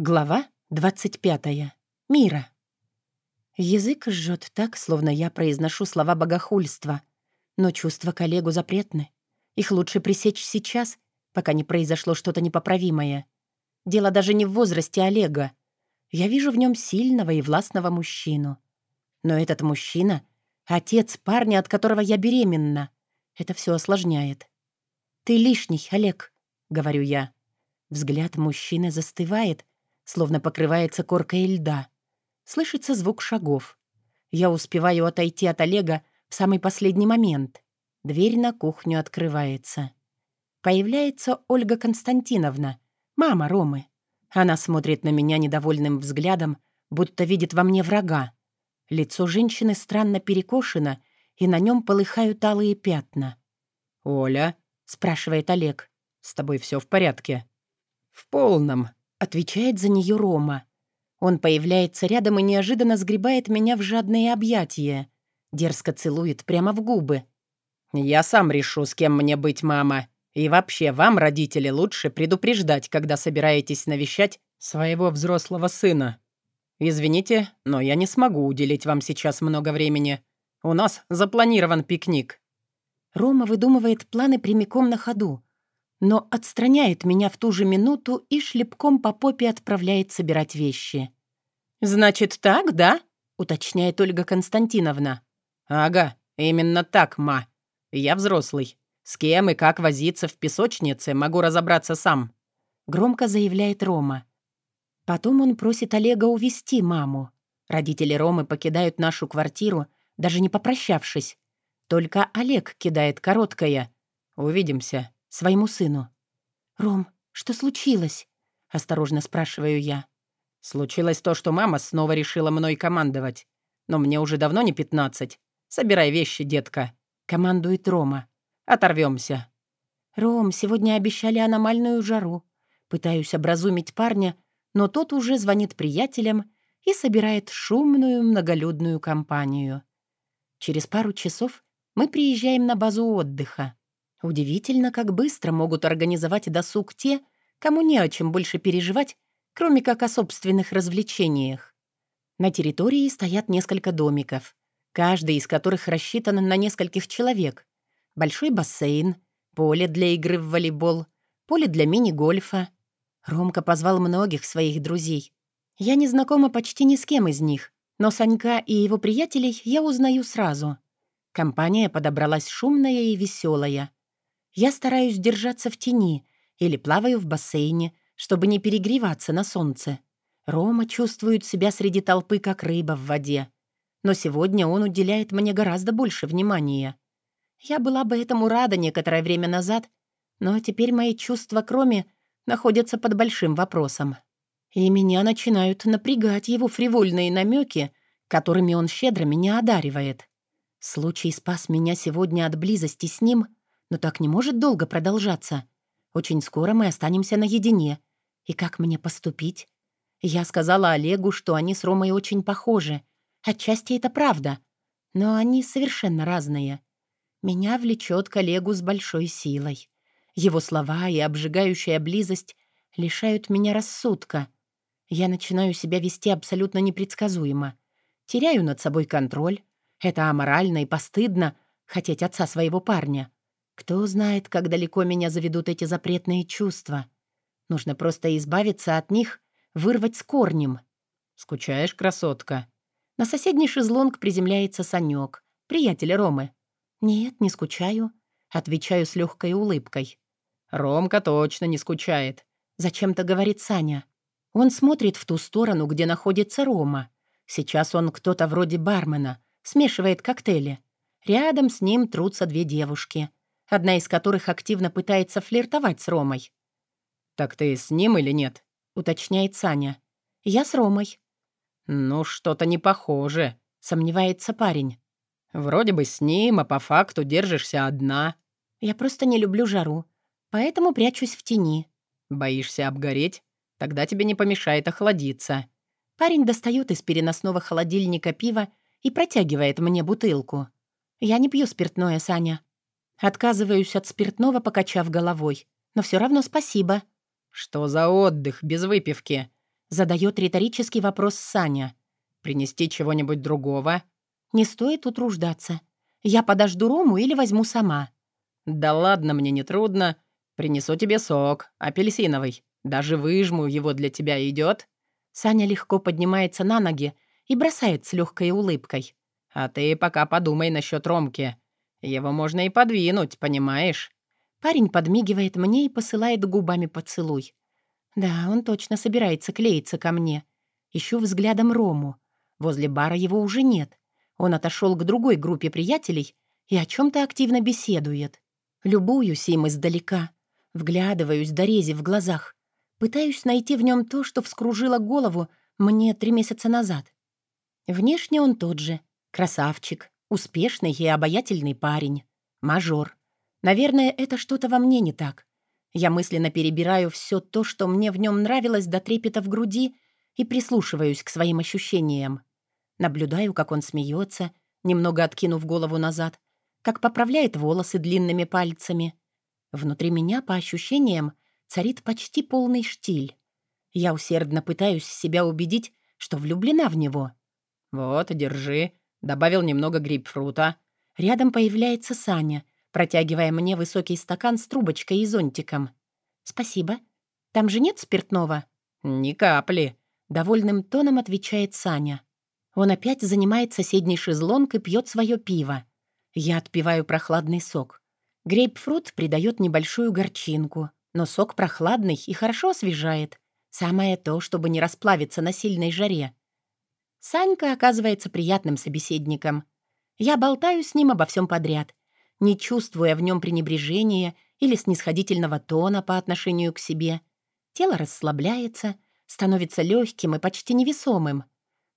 Глава 25. Мира. Язык жжет так, словно я произношу слова богохульства. Но чувства коллегу запретны. Их лучше пресечь сейчас, пока не произошло что-то непоправимое. Дело даже не в возрасте Олега. Я вижу в нем сильного и властного мужчину. Но этот мужчина — отец парня, от которого я беременна. Это все осложняет. «Ты лишний, Олег», — говорю я. Взгляд мужчины застывает, словно покрывается коркой льда. Слышится звук шагов. Я успеваю отойти от Олега в самый последний момент. Дверь на кухню открывается. Появляется Ольга Константиновна, мама Ромы. Она смотрит на меня недовольным взглядом, будто видит во мне врага. Лицо женщины странно перекошено, и на нем полыхают алые пятна. «Оля?» — спрашивает Олег. «С тобой все в порядке?» «В полном», Отвечает за нее Рома. Он появляется рядом и неожиданно сгребает меня в жадные объятия. Дерзко целует прямо в губы. «Я сам решу, с кем мне быть, мама. И вообще, вам, родители, лучше предупреждать, когда собираетесь навещать своего взрослого сына. Извините, но я не смогу уделить вам сейчас много времени. У нас запланирован пикник». Рома выдумывает планы прямиком на ходу но отстраняет меня в ту же минуту и шлепком по попе отправляет собирать вещи. «Значит, так, да?» — уточняет Ольга Константиновна. «Ага, именно так, ма. Я взрослый. С кем и как возиться в песочнице, могу разобраться сам», — громко заявляет Рома. Потом он просит Олега увести маму. Родители Ромы покидают нашу квартиру, даже не попрощавшись. Только Олег кидает короткое. «Увидимся» своему сыну. «Ром, что случилось?» — осторожно спрашиваю я. «Случилось то, что мама снова решила мной командовать. Но мне уже давно не пятнадцать. Собирай вещи, детка», — командует Рома. «Оторвемся». «Ром, сегодня обещали аномальную жару. Пытаюсь образумить парня, но тот уже звонит приятелям и собирает шумную многолюдную компанию. Через пару часов мы приезжаем на базу отдыха. Удивительно, как быстро могут организовать досуг те, кому не о чем больше переживать, кроме как о собственных развлечениях. На территории стоят несколько домиков, каждый из которых рассчитан на нескольких человек. Большой бассейн, поле для игры в волейбол, поле для мини-гольфа. Ромка позвал многих своих друзей. Я не знакома почти ни с кем из них, но Санька и его приятелей я узнаю сразу. Компания подобралась шумная и веселая. Я стараюсь держаться в тени или плаваю в бассейне, чтобы не перегреваться на солнце. Рома чувствует себя среди толпы, как рыба в воде. Но сегодня он уделяет мне гораздо больше внимания. Я была бы этому рада некоторое время назад, но теперь мои чувства к Роме находятся под большим вопросом. И меня начинают напрягать его фривольные намеки, которыми он щедро меня одаривает. Случай спас меня сегодня от близости с ним — но так не может долго продолжаться. Очень скоро мы останемся наедине. И как мне поступить? Я сказала Олегу, что они с Ромой очень похожи. Отчасти это правда. Но они совершенно разные. Меня влечет к Олегу с большой силой. Его слова и обжигающая близость лишают меня рассудка. Я начинаю себя вести абсолютно непредсказуемо. Теряю над собой контроль. Это аморально и постыдно — хотеть отца своего парня. Кто знает, как далеко меня заведут эти запретные чувства. Нужно просто избавиться от них, вырвать с корнем. «Скучаешь, красотка?» На соседний шезлонг приземляется Санек, приятель Ромы. «Нет, не скучаю», — отвечаю с легкой улыбкой. «Ромка точно не скучает», — зачем-то говорит Саня. Он смотрит в ту сторону, где находится Рома. Сейчас он кто-то вроде бармена, смешивает коктейли. Рядом с ним трутся две девушки — одна из которых активно пытается флиртовать с Ромой. «Так ты с ним или нет?» — уточняет Саня. «Я с Ромой». «Ну, что-то не похоже», — сомневается парень. «Вроде бы с ним, а по факту держишься одна». «Я просто не люблю жару, поэтому прячусь в тени». «Боишься обгореть? Тогда тебе не помешает охладиться». Парень достает из переносного холодильника пиво и протягивает мне бутылку. «Я не пью спиртное, Саня». Отказываюсь от спиртного, покачав головой. Но все равно спасибо. «Что за отдых без выпивки? Задает риторический вопрос Саня. «Принести чего-нибудь другого?» «Не стоит утруждаться. Я подожду Рому или возьму сама». «Да ладно, мне не трудно. Принесу тебе сок, апельсиновый. Даже выжму его для тебя идет. Саня легко поднимается на ноги и бросает с легкой улыбкой. «А ты пока подумай насчет Ромки. Его можно и подвинуть, понимаешь?» Парень подмигивает мне и посылает губами поцелуй. Да, он точно собирается клеиться ко мне. Ищу взглядом Рому. Возле бара его уже нет. Он отошел к другой группе приятелей и о чем-то активно беседует. Любуюсь им издалека. Вглядываюсь до рези в глазах. Пытаюсь найти в нем то, что вскружило голову мне три месяца назад. Внешне он тот же. Красавчик, успешный и обаятельный парень. Мажор. Наверное, это что-то во мне не так. Я мысленно перебираю все то, что мне в нем нравилось до трепета в груди, и прислушиваюсь к своим ощущениям. Наблюдаю, как он смеется, немного откинув голову назад, как поправляет волосы длинными пальцами. Внутри меня, по ощущениям, царит почти полный штиль. Я усердно пытаюсь себя убедить, что влюблена в него. «Вот, держи», — добавил немного грейпфрута. Рядом появляется Саня, протягивая мне высокий стакан с трубочкой и зонтиком. «Спасибо. Там же нет спиртного?» «Ни капли», — довольным тоном отвечает Саня. Он опять занимает соседний шезлонг и пьет свое пиво. Я отпиваю прохладный сок. Грейпфрут придает небольшую горчинку, но сок прохладный и хорошо освежает. Самое то, чтобы не расплавиться на сильной жаре. Санька оказывается приятным собеседником. Я болтаю с ним обо всем подряд, не чувствуя в нем пренебрежения или снисходительного тона по отношению к себе. Тело расслабляется, становится легким и почти невесомым.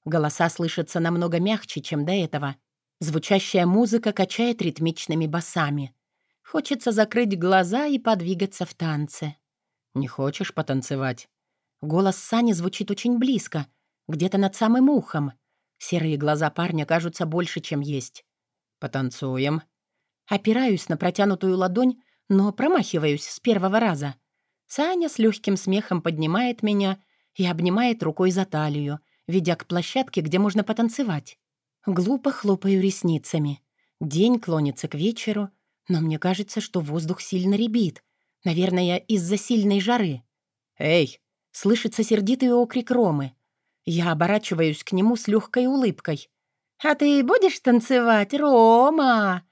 Голоса слышатся намного мягче, чем до этого. Звучащая музыка качает ритмичными басами. Хочется закрыть глаза и подвигаться в танце. «Не хочешь потанцевать?» Голос Сани звучит очень близко, где-то над самым ухом. Серые глаза парня кажутся больше, чем есть. «Потанцуем?» Опираюсь на протянутую ладонь, но промахиваюсь с первого раза. Саня с легким смехом поднимает меня и обнимает рукой за талию, ведя к площадке, где можно потанцевать. Глупо хлопаю ресницами. День клонится к вечеру, но мне кажется, что воздух сильно ребит. Наверное, из-за сильной жары. «Эй!» — слышится сердитый окрик Ромы. Я оборачиваюсь к нему с легкой улыбкой. «А ты будешь танцевать, Рома?»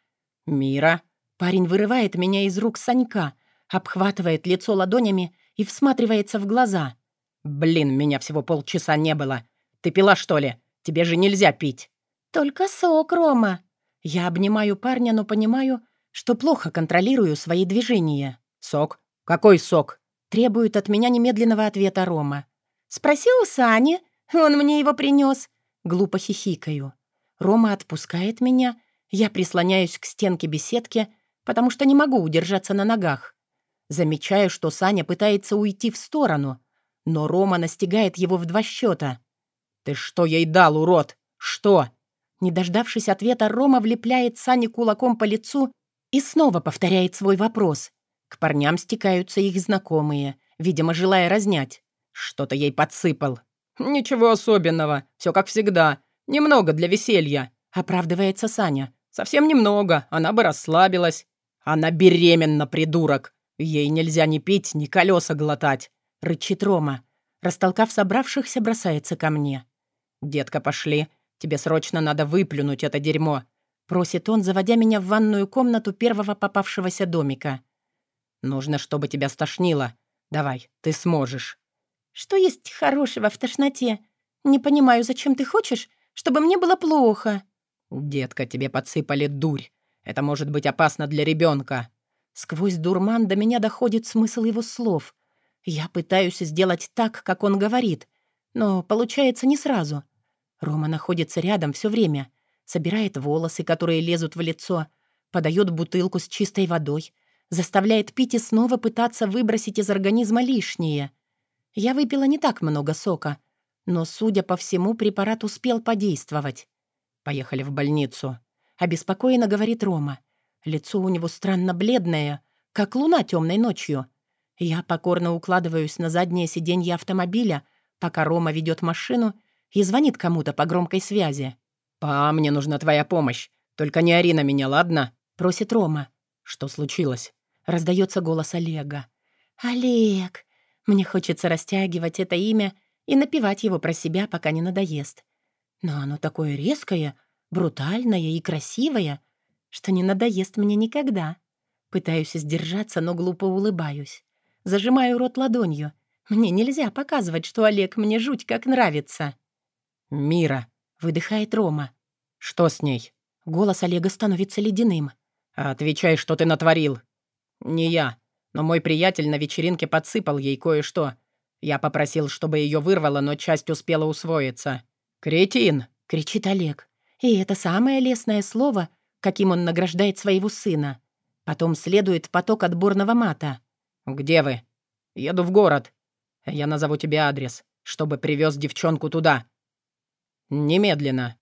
«Мира!» Парень вырывает меня из рук Санька, обхватывает лицо ладонями и всматривается в глаза. «Блин, меня всего полчаса не было. Ты пила, что ли? Тебе же нельзя пить!» «Только сок, Рома!» Я обнимаю парня, но понимаю, что плохо контролирую свои движения. «Сок? Какой сок?» Требует от меня немедленного ответа Рома. «Спросил у Сани. Он мне его принес. Глупо хихикаю. Рома отпускает меня. Я прислоняюсь к стенке беседки, потому что не могу удержаться на ногах. Замечаю, что Саня пытается уйти в сторону, но Рома настигает его в два счета. «Ты что ей дал, урод? Что?» Не дождавшись ответа, Рома влепляет Сане кулаком по лицу и снова повторяет свой вопрос. К парням стекаются их знакомые, видимо, желая разнять. Что-то ей подсыпал. «Ничего особенного, все как всегда. Немного для веселья», — оправдывается Саня. «Совсем немного, она бы расслабилась. Она беременна, придурок. Ей нельзя ни пить, ни колеса глотать», — рычит Рома. Растолкав собравшихся, бросается ко мне. «Детка, пошли. Тебе срочно надо выплюнуть это дерьмо просит он, заводя меня в ванную комнату первого попавшегося домика. «Нужно, чтобы тебя стошнило. Давай, ты сможешь». «Что есть хорошего в тошноте? Не понимаю, зачем ты хочешь, чтобы мне было плохо?» «Детка, тебе подсыпали дурь. Это может быть опасно для ребенка. Сквозь дурман до меня доходит смысл его слов. Я пытаюсь сделать так, как он говорит, но получается не сразу. Рома находится рядом все время — собирает волосы, которые лезут в лицо, подает бутылку с чистой водой, заставляет пить и снова пытаться выбросить из организма лишнее. Я выпила не так много сока, но, судя по всему, препарат успел подействовать. «Поехали в больницу», — обеспокоенно говорит Рома. Лицо у него странно бледное, как луна темной ночью. Я покорно укладываюсь на заднее сиденье автомобиля, пока Рома ведет машину и звонит кому-то по громкой связи. «Па, мне нужна твоя помощь. Только не ори на меня, ладно?» — просит Рома. «Что случилось?» — раздается голос Олега. «Олег!» Мне хочется растягивать это имя и напевать его про себя, пока не надоест. Но оно такое резкое, брутальное и красивое, что не надоест мне никогда. Пытаюсь сдержаться, но глупо улыбаюсь. Зажимаю рот ладонью. Мне нельзя показывать, что Олег мне жуть как нравится. «Мира», — выдыхает Рома. «Что с ней?» Голос Олега становится ледяным. «Отвечай, что ты натворил». «Не я, но мой приятель на вечеринке подсыпал ей кое-что. Я попросил, чтобы ее вырвало, но часть успела усвоиться». «Кретин!» — кричит Олег. И это самое лестное слово, каким он награждает своего сына. Потом следует поток отборного мата. «Где вы?» «Еду в город. Я назову тебе адрес, чтобы привез девчонку туда». «Немедленно».